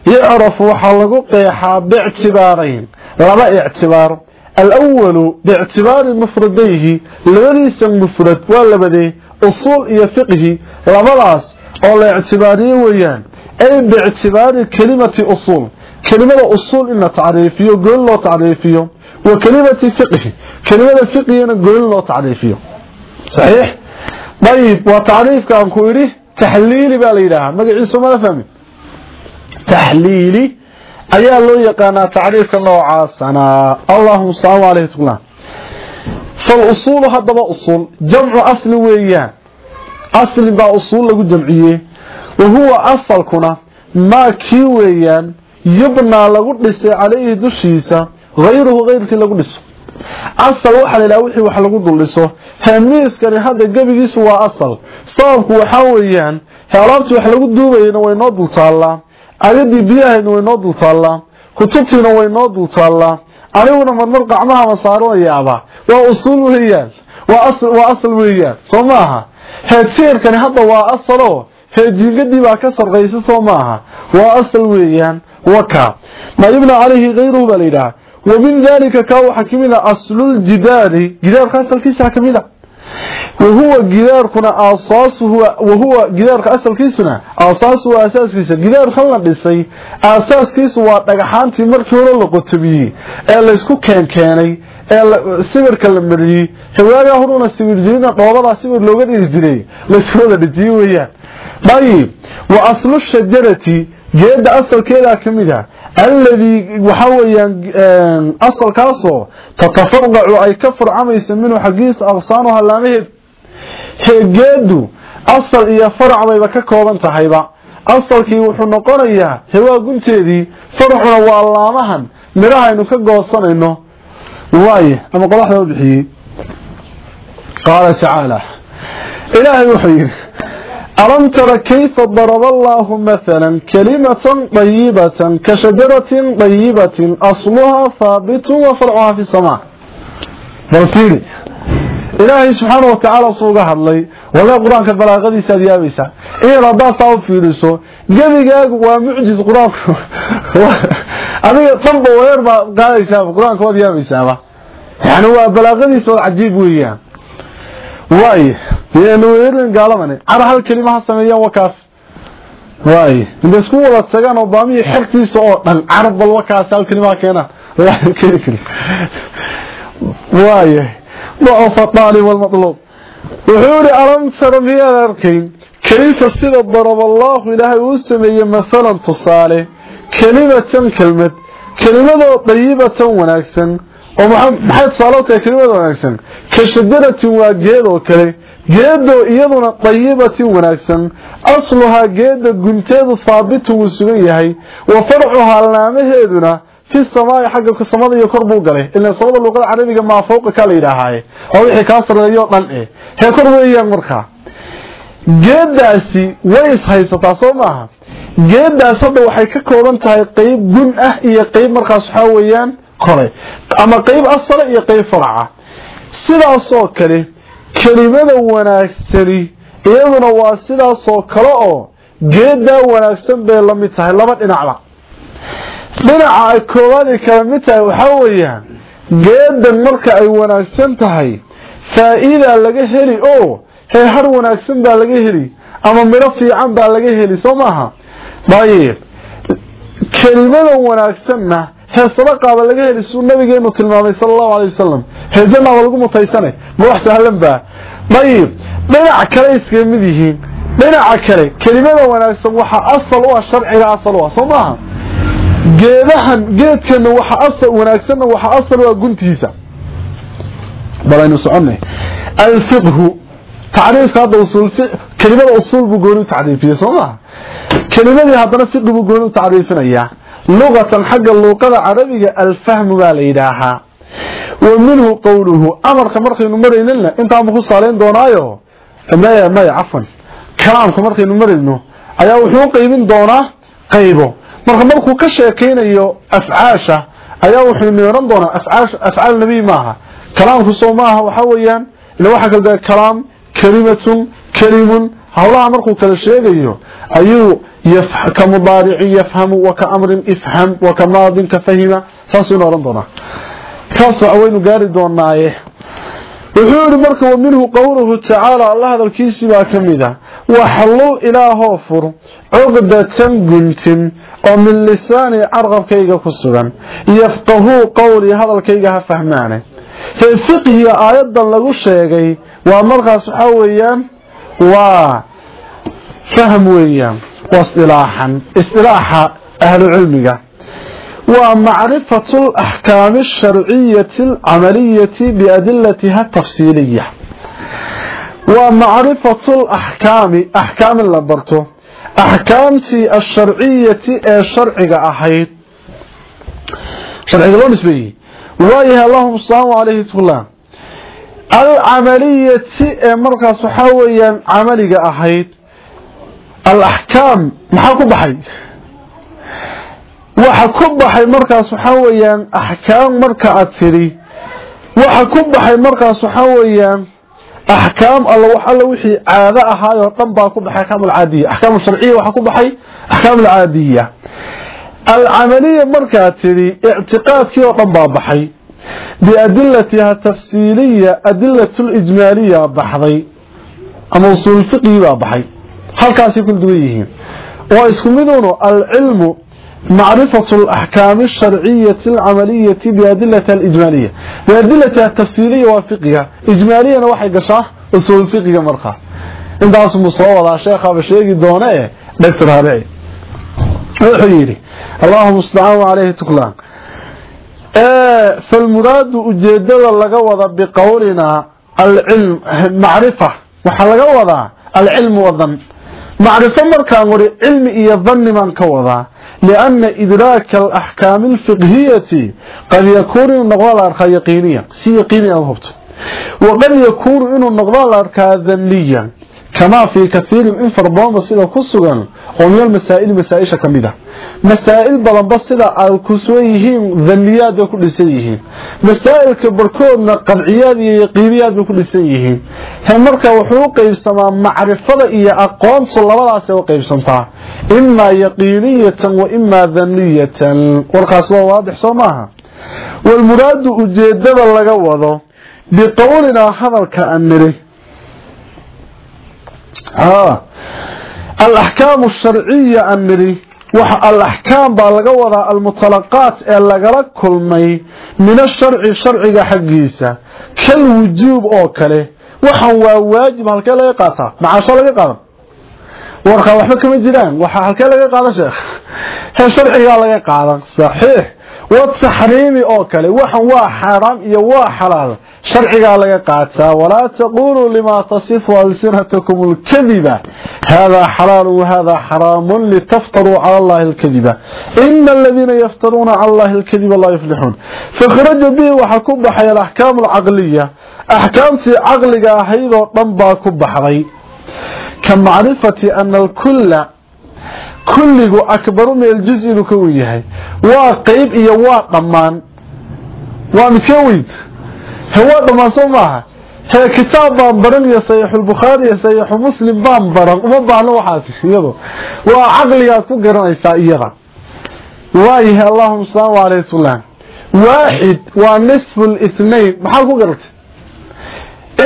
yucrafu waxaa lagu qeexaa biictibaarayn laba ictibaar alawalu biictibaari mufradayhi labadiisa mufrad waa labadee usuul iyo fiqhi labadaas oo la ictibaariye weeyaan ay biictibaari kelimati usuul kelimada usuul in la tacriifiyo gooni loo tacriifiyo wa kelimati fiqhi kelimada fiqhigana gooni loo tacriifiyo saxiix ayib waa tacriifkaan ku idhi taxliili baa la ayaa loo yaqaanaa tacriifka noocaasana allahuma salaam aleyh tuglaan falusuulu haddaba usuul. Jamcu asli weeyaan. Asli baa usuul lagu jamciyey. Wa huwa asalkuna maa kii weeyaan yubnaa lagu dhisay calayhi dushiisa hayruhu hayrkii lagu dhiso. Asal waxaa la yidhaha wixii wax lagu dul dhiso. Hemiiskani hadda gebigiisu waa asal. Sababku waxaa weeyaan alaabtii wax lagu duubayana way noo dul taallaa agadii biyahaydna way noo dul taallaa kutubtiina way noo dul taallaa aniguna marmar qacmaha masaaranayaaba waa usuul weeyaan waa asal weeyaan soo maaha heedseerkani hadda waa asalo heejiingadii baa ka sarqaysa soo maaha waa asal weeyaan waka. Ma yubna calayhi kayruhu baa la yidhaha wa min dalika kaa waxaa ka mid a asluljidaari gidaarka asalkiisa ka mid a wahuwa gidaarkuna aasaasuhu wahuwa gidaarka asalkiisuna aasaasuhu aasaaskiisa. Gidaarkan la dhisay aasaaskiisu waa dhagaxaantii markii hore la qotomiyey ee laysku keenkeenay ee sawirka la mariyey. Hawaagaa horuna sawir jirina dhoobadaa sawir looga dhigi jiray laysku wada dhijiyey weeyaan. Dayib wa aslu shajarati geedda asalkeedaa ka mid a alladii waxa weeyaan asalkaasoo tatafarqacu ay ka furcamaysa minhu xaggiisa aqsaanuha laamaheed heegeedu asal iyo farac bayba ka kooban tahayba. Asalkii wuxuu noqonayaa hewaa gunteedii faraxuna waa laamahan midhaha aynu ka goosanayno waaye ama qodaxda u bixiyey. Qaala tacaala. Ilaahay wuxuu yidhi ألم تر كيف ضرب الله مثلا كلمة طيبة كشجرة طيبة أصلها ثابت وفرعها في السماء والفيري إلهي سبحانه وتعالى صوغها الله ولا قرآن كالبلاغة دي ساديابيسا إيه رضا صاو فيرسو قبقاق ومعجز قرآن أنا طنب ويربا قال يسابه قرآن كواد يابيسا يعني هو بلاغة دي سوى عجيب وياه واي يعني ويرن قالمني على هل كلمه سميان وكاس واي inta isku wada tagaan oo baamiye xirtiisa oo dhan arab bal wakaas hal kalima keena kiri kiri واي ضعف الطالب والمطلوب وحوري ألم ترى ميان أركين كيف سيد ضرب الله إلهي وسمي مثلا تصالي كلمة كلمة كلمة طيبة oo maxay tusaale tahay kelimada wanaagsan? Ka shajaratin waa geed oo kale. Geedo iyaduna dayibatin wanaagsan. Asluhaa geeda gunteedu haabitun wuu sugan yahay. Wa farcuhaa laamaheeduna fi samaai xagga samada iyo kor buu galay. Ilan samada luuqada carabiga maa fawqa ka la yidhaahaaye waa wixii kaa sarreeyoo dhan eh. Hee kor weeyaan markaa. Geedaasi way ishaysataa soo maaha. Geedaas hadda waxay ka kooban tahay qeyb gun ah iyo qayb markaas waxaa weeyaan kore ama qeyb asala iyo qeyb faraca. Sidaasoo kale kelimada wanaagsani iyaduna waa sidaasoo kale oo geedaa wanaagsan bay la mid tahay laba dhinacba dhinaca ay koowaad ay kala mid tahay waxaa weeyaan geedan marka ay wanaagsan tahay faa-iidaa laga heli oo hee har wanaagsan baa laga heli ama midho fiican baa laga heli soo maaha dayib. Kelimadan wanaagsanna hee sadaqaaba laga heli suu nabigeenu tilmaamay sala allahu alay wasalam hee jannaaba lagu mutaysane ma wax sahlan baa. Dayib dhinac kale iskaga mid yihiin dhinaca kale kelimada wanaagsan waxaa asal u ah sharciga asal u ah soo geedahan geedkana waxa asal wanaagsanna waxa asal u ah guntiisa. Balaynu soconay alfiqhu tacriifka hadda usul kelimada usul buu gooni u tacriifiyey kelimadii haddana fiqhi buu gooni u lugatan xagga luuqada carabiga alfahmu baa la yidhaahaa. Wa minhu qowluhu amarka markaynu maraynana intaanba ku saalayn doonaayo maya maya cafan kalaamka markaynu marayno ayaa wuxuu qaybin doonaa qaybo. Marka markuu ka sheekaynayo afcaasha ayaa wuxuu meeran doonaa afcaal nabiy maaha. Kalaamku soo maaha waxaa weeyaan ila waxaa kala kalaam kalimatun kalimun howlaha markuu kala sheegayo ayuu ka mudaarici yafhamu wa ka amrin ifham wa ka maadin ka fahima saasuu oran doonaa. Kaasoo awaynu gaari doonaaye wuxuu yihi marka wa minhu qowluhu tacaala alla hadalkiisii baa ka mid a waxlul ilaahoo fur cuqdatan guntin oo min lisaani carqabkayga ku sugan yafqahuu qowlii hadalkayga ha fahmaane. Hee fiqhiga lagu sheegay waa markaas waxaa weeyaan waa fahm weeyaan waa isdilaaxan isdilaaxa ahlu cilmiga. Waa macrifatu alaxkaami alsharciyati alcamaliyati biadilatiha atafsiiliya waa macrifatu alaxkaami axkaam in la barto axkaamtii alsharciyati ee sharciga ahayd. Sharciga loo nisbeeyey. Waayahay allahuma salaamu calayhi tula alcamaliyati ee markaas waxaa weeyaan camaliga ahayd alaxkaam maxaa ku baxay? Waxa ku baxay markaas waxa weeyaan axkaam marka aad tiri waxa ku baxay markaas waxa weeyaan axkaam alla wax alla wixii caado ahaayoo dhan baa ku baxay axkaam alcaadiya axkaam sharciya waxa ku baxay axkaam alcaadiya alcamaliya markaa tiri ictiqaadkii oo dhan baa baxay biadilatiha tafsiiliya adilatu lijmaaliya baxday ama usuul fiqhi baa baxay halkaasay kula duwan yihiin waa isku miduunu alcilmu معرفة الأحكام الشرعية العملية بأدلة الإجمالية بأدلة التفسيرية والفقهية إجمالية وحي قشاه أصول الفقهية مرخى انت أصل مصوضة شيخة بشيء دونه دكتور هذا وحيري اللهم استعانوا عليه تكلان falmuraadu ujeedada laga wada biqowlina alcilm macrifa. Waxaa laga wadaa alcilmu wadan macrifo markaan wari cilmi iyo danimaan ka wadaa lianna idraaka alaxkaami alfiqhiyati qad yakuunu inuu noqdaa la arkaa yaqiiniya. Si yaqiiniya ad hubto. Waqad yakuunu inuu noqdaa la arkaa daniya كما في كثير من فربان بصيدة كسوغان ومن المسائل مسائشة كميدة مسائل بلان بصيدة الكسويهين ذنيات وكل سيهين مسائل كبركون قدعيات يقينيات وكل سيهين هم مركا وحوق يسمى معرفة إيا أقوام صلى الله عليه وسلم إما يقينية وإما ذنية والقاس واضح سماها والمراد أجدد لقوضه بقولنا هذا الكأمره ها الأحكام الشرعية أمري وح الأحكام بالغوضة المطلقات اللي كل مي من الشرع الشرعي حقيسة كالوجوب أوكله وحوا واجب هلك لا يقاطع مع شو لا يقاطع ورخا وحبا كما جيران وحا هلك لا يقاطع شيخ هي شرعي لا يقاطع صحيح وتحريمي أوكلي وحن وحرام يو وحلال شرعي قال لك قادسة ولا تقولوا لما تصفوا ألسنتكم الكذبة. هذا حلال وهذا حرام لتفطروا على الله الكذبة. إن الذين يفترون على الله الكذبة لا يفلحون. فخرج به وحكم بحي الأحكام العقلية. أحكام في عقلها هيدو طنبا كبحري. كمعرفة أن الكل kulligu akbaru min aljuzi inuu ka weyn yahay. Waa qeyb iyo waa dhammaan. Waa midkee weyn. Waa dhammaan soo maaha. Kitaab baan baran iyo saxiixulbukhaari iyo saxiixu muslim baan baran. Uma baahno waxaas iyado waa caqligaad ku garanaysaa iyada. Waayahay allahuma salaan waalay sulaan waaxid waa nisfu lithnain maxaad ku garatay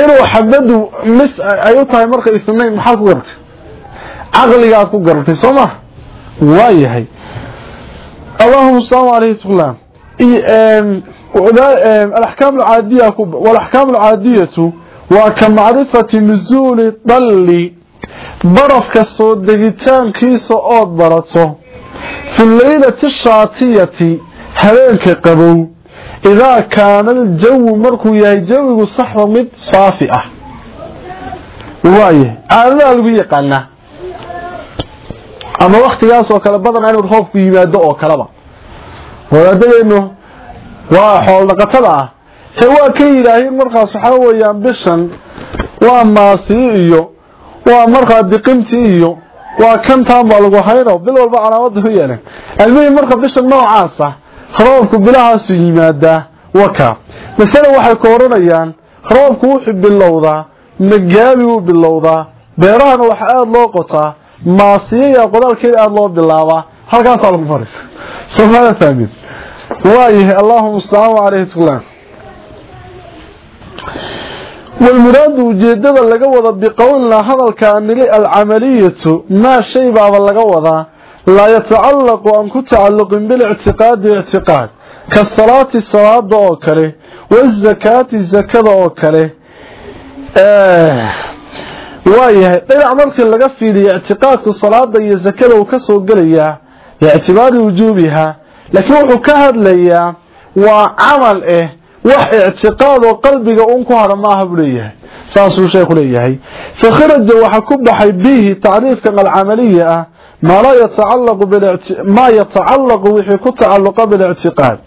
inuu xabadu mis ay tahay marka ithnain maxaad ku garatay caqligaad ku garatay soo waayahay allahumma salli alayhi wasallam الأحكام العادية والأحكام العادية وكمعرفة نزول ضل برف كالصوت دقيتان كيسو أود برته في الليلة الشاطية هلينك قبو إذا كان الجو مركو يجوي صحوة مد صافئة وايه هذا الوية قالنا ama waktigaas oo kale badan inuu roobku yimaado oo kalaba wadaadadeenu waa xoolo dhaqatada ah. He waa ka yidhaaheen markaas waxaa weeyaan bishan waa maasii iyo waa markaa diqimti iyo waa kan baa lagu hayno bil walba calaamada u yeelan. Almuhim marka bisha noocaasa ah, roobku bilahaasu yimaadaa waka. Masalan waxay ku odhanayaan roobku wuxuu bilowdaa magaabi wuu bilowdaa beerahana waxa aada loo qotaa maasiyaya qodaalkeeda aad loo bilaabaa halkaasaa lagu fari somaada fahmin waayahay allahuma ustaaan caleyhi tuklaan walmuraadu ujeedada laga wada biqowlina hadalka nili alcamaliyatu maa shay baaba laga wadaa laa yatacallaqu aan ku tacalluqin bilictiqaadi ictiqaad. Ka salaati salaada oo kale wasakaati sakada oo kale. Eh waayahay dhinac markii laga fiiriyo ictiqaadku salaada iyo sakada uu ka soo gelayaa lictibaari wujuubiha laakiin wuxuu ka hadlayaa waa camal eh wax ictiqaad oo qalbiga uun ku hadha maaha buu leeyahay. Saasuu sheeku leeyahay. Fa waxa ku baxay bihi tacriifkan alcamaliya ah maa yatacallaqu wixii ku tacalluqa bilictiqaad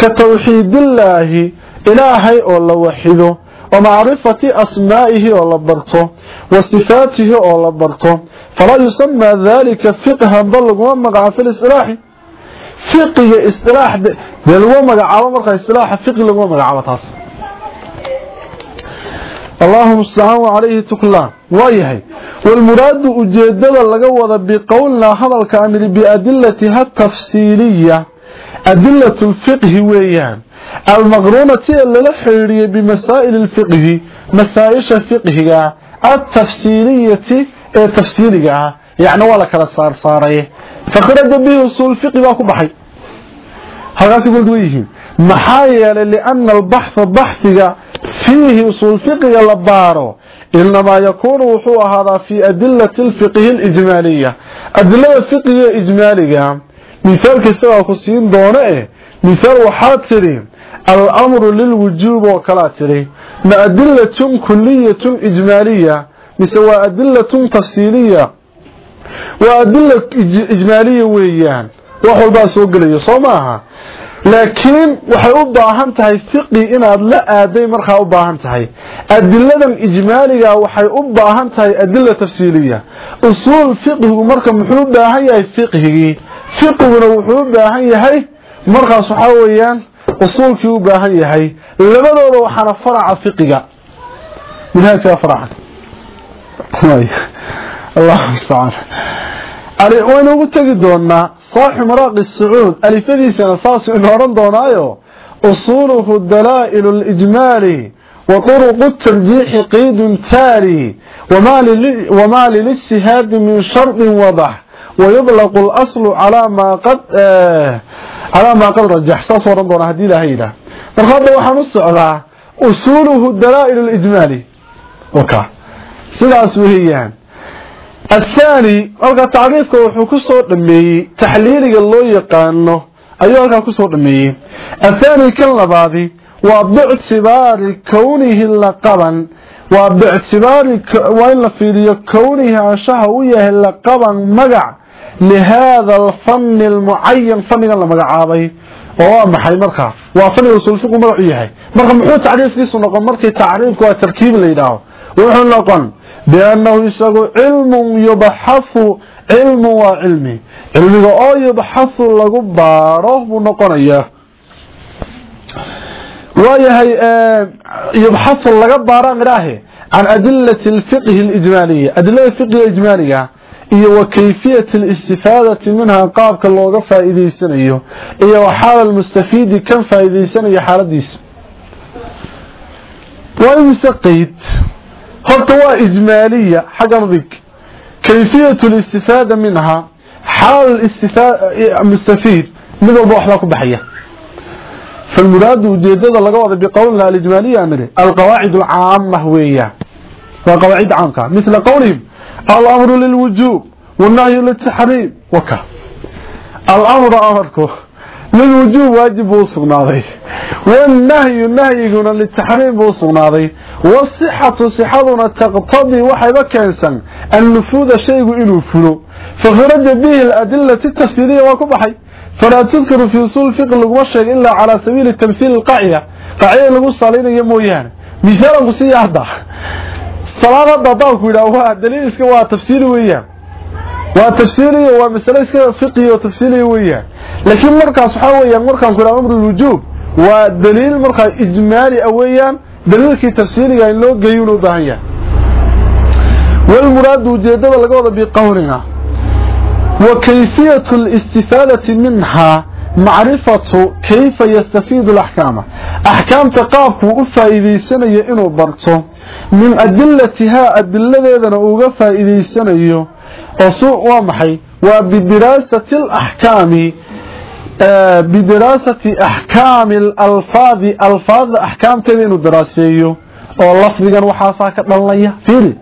ka tawxiidillaahi ilaahay oo la waxido ومعرفة أسمائه الله برطه وصفاته الله برطه فلا يسمى ذلك فقه. بلغ ومقع في الإسلاح فقه إسلاح بل ومقع ومقع إسلاح فقه ومقع وطاس اللهم استعانوا عليه تقلان وايهي والمراد أجيدنا لقوة بقولنا هذا الكامل بأدلة التفصيلية أدلة الفقه ويان. almaqruunati ee lala xiriiriyey bimasaa'il alfiqhi masaa-isha fiqhiga altafsiiliyati ee tafsiiliga ah yacni waa la kala saarsaaray fakhraja bihi usuulfiqhi baa ku baxay. Halkaasi kulduwan yihiin. Maxaa yeelay liana albaxha baxhiga fiihi usuulfiqiga la baaro inamaa yakuunu wuxuu ahaadaa fii adilati alfiqhi alijmaaliya adilada fiqiga ee ijmaaliga mihaalka siin doone eh, mihaal waxaa tidhi almru lilwujuub oo kalaa tidhi ma adilatun kuliyatun ijmaaliya mise waa adilatun tafsiiliya waa adila ijmaaliya weeyaan wax walbaa soo gelaya soo maaha laakiin waxay u baahan tahay fiqi inaad la aaday markaa u baahan tahay adiladan ijmaaliga waxay u baahan tahay adila tafsiiliya usuul fiqhigu marka muxuu baahan yahay fiqhigii fiqiguna wuxuu baahan yahay markaas waxaa weeyaan usuulkii u baahan yahay labadooda waxaana faraca fiqiga minhaajka faraca allahu mustacaan waynu ugu tegi doonaa صاحب مراق السعود ألفديسنا صاص إنهاران دونايو أصوله الدلائل الإجمالي وطرق الترجيح قيد تالي وما, لل... وما للاجتهاد من شرط وضح ويطلق الأصل على ما قد آه calaa maa qad rajax saas oran doona haddii ilaahay yidhaah. Marka hadda waxaan u socdaa usuluhu dalaa'il lijmaali waka sidaas weeyaan. Athaani marka tacriifka wuxuu ku soo dhameeyey taxliiliga loo yaqaano ayuu halkaa ku soo dhameeyey athaani kan labaadi waa bictibaari kownihi la qaban. Waa bictibaari u yahay la qaban لهذا الفن المعين فنigan la magacaabay oo waa maxay marka waa faniga usul fiqh magac u yahay marka muxuu taariifkiisu noqon markii taariifku waa tarkiib la yiraahdo wuxuu noqon بأنه يساق علم يبحث علم وعلمي علمي أو يبحث لقباره ونقنية ويهي يبحث لقباره غراه عن أدلة الفقه الإجمالية أدلة الفقه الإجمالية iyo wa kayfiyat alistifaadati minha qaabka looga faa'iidaysanayo iyo wa xaal almustafiidi kan faa'iidaysanayo xaaladiisa. Waa imise qeyd? Horta waa ijmaaliya xaggan dig kayfiyat alistifaada minha xaal mustafiid mid walba waxbaa ku baxaya. Falmuraadu ujeedada laga wada biqowlina alijmaaliya amale alqawaacid alcaama weeyaan. waa qawaacid caamka mila qowlihim alamru lilwujuub wannahyu liltaxriim waka alamru amarku للوجوب واجب وصغناضي والنهي نهينا للتحريم وصغناضي والصحة صحتنا تقتضي وحيبا كانسا النفوذ شيء إنه فلو فخرج به الأدلة التفسيرية وكبحي فلا تذكر في أصول الفقه لقمشك إلا على سبيل التمثيل القاعية قاعية لقصة علينا يمويان مثالا قصية salaada dadaalku yidhaa waa daliil iska waa tafsiili weeyaan. Waa tafsiiliyo waa masalo iska fiqiyo tafsiiliyo weeyaan. Laakiin markaas waxaa weeyaan markaan ku idhaha amrulwujuub waa daliil markaa ijmaali ah weeyaan daliilkii tafsiiliga in loo geeyo inuu baahan yahay. Walmuraadu ujeedada laga wada biqowliga wa kayfiyatu listifaadati minhaa macrifatu kayfa yastafiidu laxkaama axkaamta qaabkuu u faa'iidaysanayo inuu barto. Min adilatihaa adiladeedana uuga faa'iidaysanayo. Waa maxay? Waa bidiraasati alaxkaami bidiraasati axkaami alalfaadi alfaadda axkaamteeda inuu daraaseeyo. Oo lafdigan waxaasaa ka dhalanaya fiiri.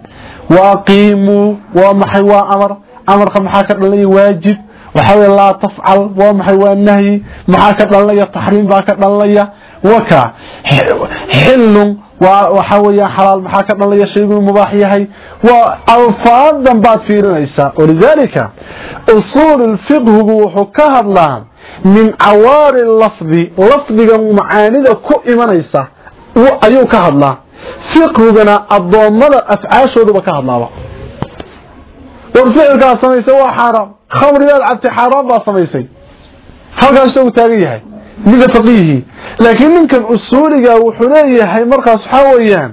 Waaqiimuu waa maxay? Waa amar. Amarka maxaa ka dhalanaya waajib waxawey laa tafcal waa maxay waa nahyi maxaa ka dhalanaya taxriim baa ka dhalanaya waka xillun waxa weyaan xalaal maxaa ka dhalanaya shayguu mubaax yahay. Waa alfaadan baad fiirinaysaa walidaalika usuul lfiqhigu wuxuu ka hadlaa min cawaari lafdi lafdiga macaanida ku imanaysa ayuu ka hadlaa war ficilkaa samaysay waa xaaraam. Khamrigaad cabtay xaaraam baa samaysay. Halkaas isagu taagan yahay. Ninka faqihii laakiin ninkan usuuliga wuxuu leeyahay markaas waxaa weeyaan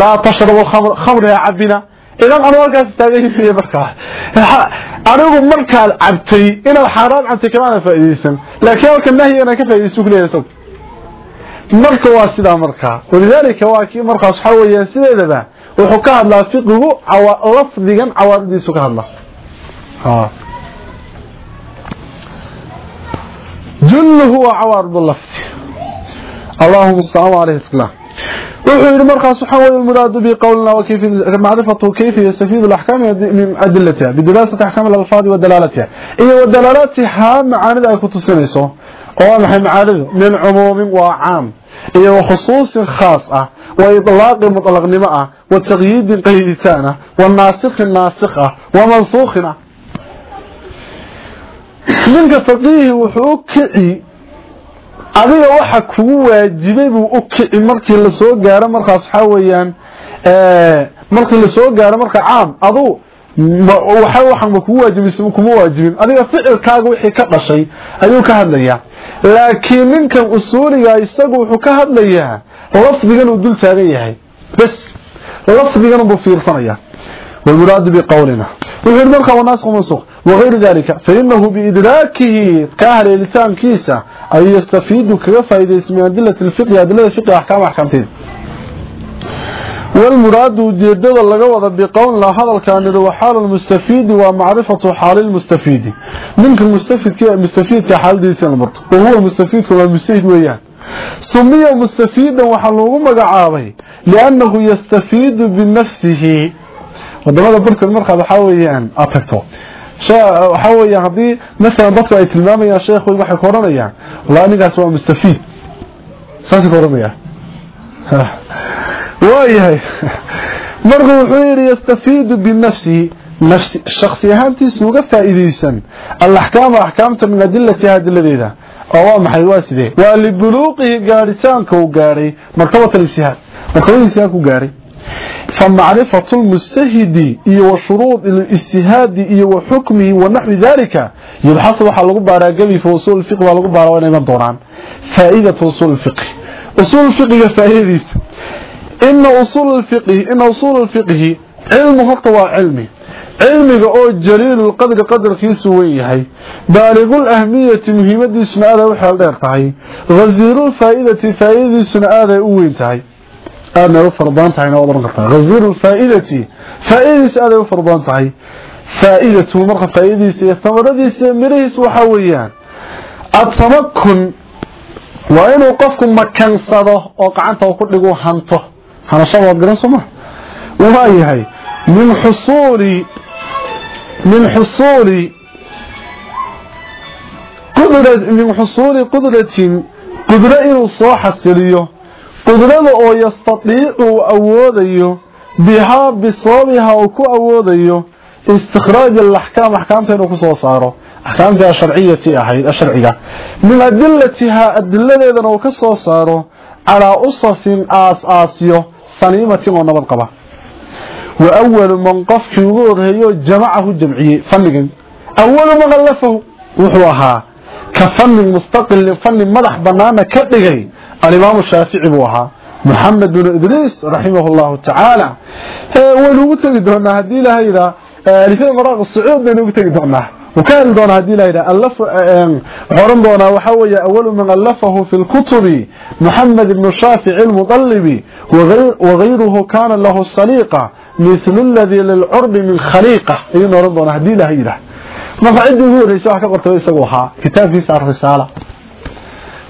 laa tashrabu lkhamr khamriha cabina idan anu halkaas taagan yahay markaa anigu markaad cabtay inaad xaaraam cabtay kamaana faa'iideysan laakiin halka nahyi inaan ka faa'iideysan kuleeyahay isagu marka waa sidaa markaa walidaalika waa kii markaas waxaa weeyaan sideedaba wuxuu ka hadlaa fiqigu lafdigan cawaaridiisu ka hadla julluhu waa cawaarid lafdi. Allahuma alayhi tqla wuxuu yidhi markaas waxaa weeye almuraadu biqowlina macrifatu kayfa yastafiidu alaxkaami min adilatiha bidiraasati axkaami alalfaadi wa dalaalatiha. Iyo wa dalaalaatiha macaanida ay ku tusinayso oo maxay macaanidu? Min cumuumin waa caam. Iyo wa khusuusin khaas ah wa ilaaqi mutlaqnimo ah wa taqyiidin qayditaan ah wa naasikhin naasikh ah wa mansuukhin ah ninka faqiihi wuxuu kici adiga waxa kugu waajibay buu u kici markii la soo gaaro markaas waxaa weeyaan markii la soo gaaro marka caam adu waxa waxan kugu waajibisay kuma waajibin adiga ficilkaaga wixii ka dhashay ayuu ka hadlayaa laakiin ninkan usuuliga isagu wuxuu ka hadlayaa lafdigan uu dul taagan yahay bas lafdigan buu fiirsanaya والمراد بقولنا وغير مرخى والناسخ ومنسوخ وغير ذلك فإنه بإدراكه كاهل لسان كيسة أي يستفيد كيف إذا اسم أدلة الفقه أدلة الفقه أحكام أحكامتين والمراد جدد اللقوة بقولنا هذا كان وحال المستفيد ومعرفة حال المستفيد منك المستفيد كي المستفيد كحال دي سنبرت وهو المستفيد كما المستفيد وياه سمي مستفيدا وحلوه مقعابي لأنه يستفيد بنفسه wadamada burka markaad waxa weeyaan aad tagto waxa weeyaan haddii masalan dadku ay tilmaamayaan sheekhu waxay ka oranayaan wallahi waa mustafiid saas ka oranayaan. Waayahay. Marka wuxuu yidhi yastafiidu binafsihi nafsi shakhsi ahaantiisu uga faa'iidaysan alaxkaama axkaamta min adilatiha adiladeeda oo waa maxay? Waa sidee? Waa libuluuqihi gaaritaanka uu gaadhay martabat alistihaad martabada istihaad ku gaadhay فمعرفة المستهد وشروط الاجتهاد وحكمه ونحو ذلك يبحث وحا لغو بارا قبي في وصول الفقه ولغو بارا وانا من دوران فائدة وصول الفقه أصول الفقه فائدة إن أصول الفقه إن أصول الفقه علم هو علمي علمي أو جليل القدر قدر كيسويه بالغ الأهمية مهمة سنة وحال ديرتهي غزير الفائدة فائدة سنة أوينتهي aadna u farbaan tahay inaad oran kartaa. Ghaziru faaidati faaidadiisa aad u farbaan tahay. Faaidatu marka faaidadiisa iyo thamaradiisa iyo mirihiisa waxa weeyaan atamakun waa inuu qofku makansado oo gacanta uu ku dhigu hanto. Hanashada waad garan sooma waa yahay min xusuuli min xusuuli qudrat min xusuuli qudratin qudro inuu soo xasiliyo qudrada oo yastatiicu uu awoodayo bihaa bisababiha uu ku awoodayo istikhraaj alaxkaam axkaamta inuu ku soo saaro. Axkaamtii asharciyati ahayd asharciga min adilatihaa adiladeedana uu ka soo saaro calaa usasin aas-aasyo saniimatin oo nabad qaba. Wa awalu man qofkii ugu horreeyo jamacahu jamciyey fannigan awalu man allafahu wuxuu ahaa ka fannin mustaqilin fannin madax banaana ka dhigay الإمام الشافعي بوها محمد بن إدريس رحمه الله تعالى ولو تجدون هدي لها إذا لفين مراغ الصعود بينو تجدون وكان دون هدي لها إذا ألف حرم دون وحوي أول من ألفه في الكتب محمد بن الشافعي المطلبي وغير وغيره كان له السليقة مثل الذي للعرب من خليقة إذن ورم دون هدي لها إذا مقعد يقول ريسوح كقرت ويسقوها كتاب في سعر رسالة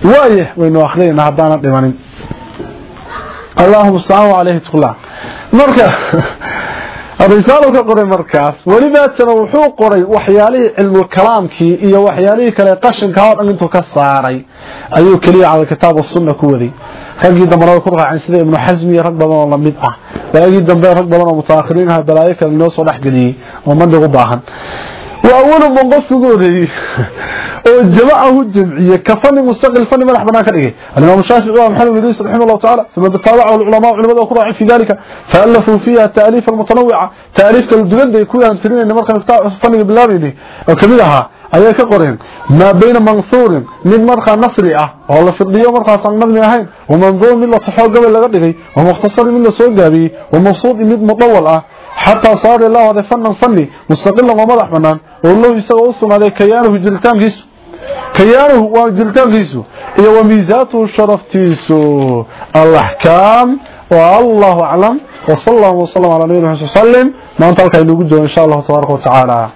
waaye waynu akhriyayna haddaana dhimanin. Allahuma staaan aleyhi tula marka risaalo ka qoray markaas welibaatana wuxuu qoray waxyaalihii cilmulkalaamkii iyo waxyaalihii kale qashinka oo dhan ka saaray. Ayuu keliya cala kitaab asunna ku waday. Raggii dambena way ku raaceen sida ibnu xasmi rag badan oo la mid ah. Waagii dambe rag badan oo mutaakhiriinha balaayo kale inoo soo dhexgeliyey oo baahan man horeeyey oo jamacahu jamciye ka fani mustaqil fani madax banaan ka dhigay. Al-imam shafi'i wa muhammad bin isa rahimahullah ta'ala thumma tabacahu al-ulama culimada ku raacay fi dalika fa'alafu fiha ta'alif al-mutanawwi'a ta'alif kal-duwan ay ku yaan tirinayna marka faniga bilaabayni oo ka mid aha ayay ka qoreen ma bayna mansuurin mid markaa nasri ah oo la firdhiyo markaas aan nadmi ahayn oo manzuum mid la taxoo gabal laga dhigay oo mukhtasar mid la soo gaabiyey oo mabsuud mid mudawal ah xataa saara ilaahooday fanan fani mustaqilan oo madax banaan oo lahu isagoo u sugnaaday kayaanuhu jiritaankiisu kayaanuhu waa jiritaankiisu iyo wa miisaatuhu sharaftiisu. Alaxkaam wallahu aclam wsal llahuma wslam ala nabiyna mxamed sl slem maanta halkaa inoogu jooga insha allahu tabaaraka wa tacaala.